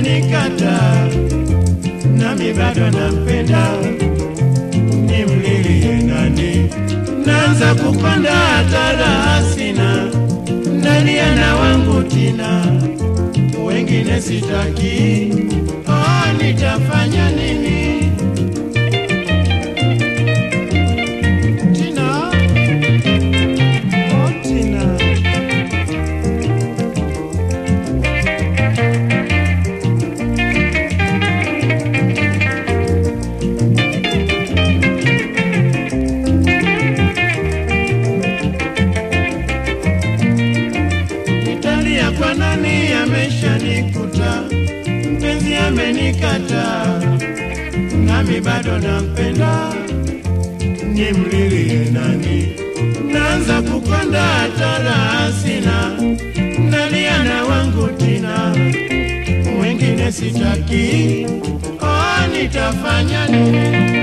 umenikata nami bado nampenda. Nimlilie nani? Naanza kupanda hatara, na nalia na wangu tina, wengine sitaki. Oh, nitafanya amenikata, nami bado nampenda, ni nimlilie nani? Naanza kukonda tala sina, nalia na wangu tina, wengine sitaki. Oh, nitafanya nini?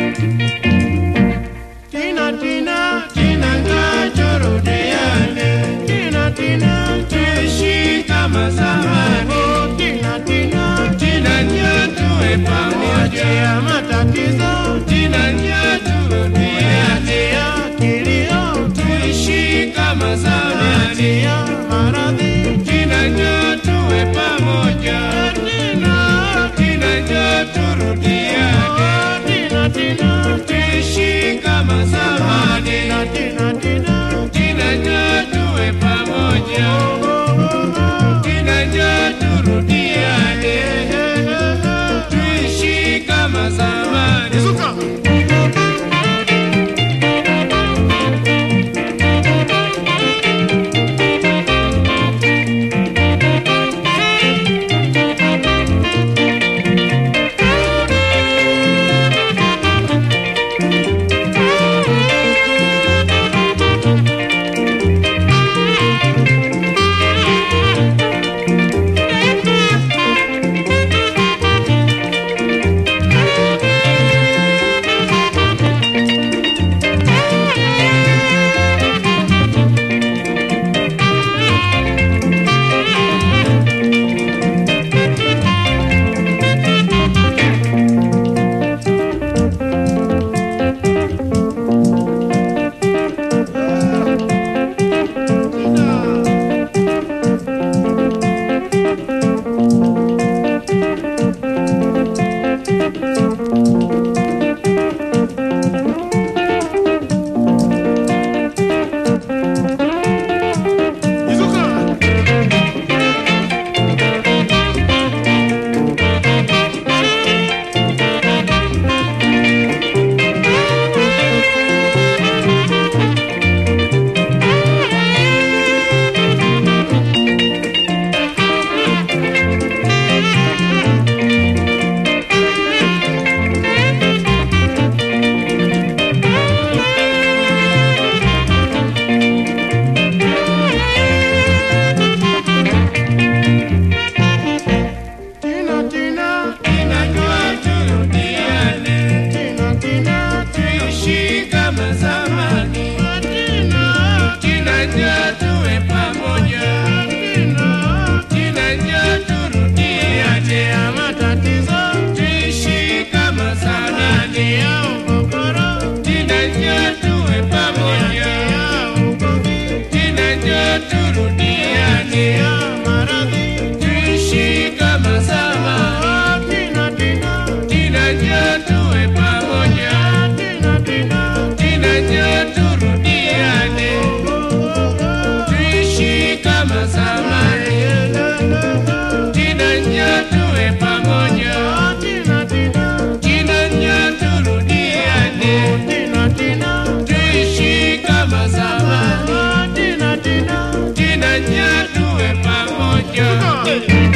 Yeah.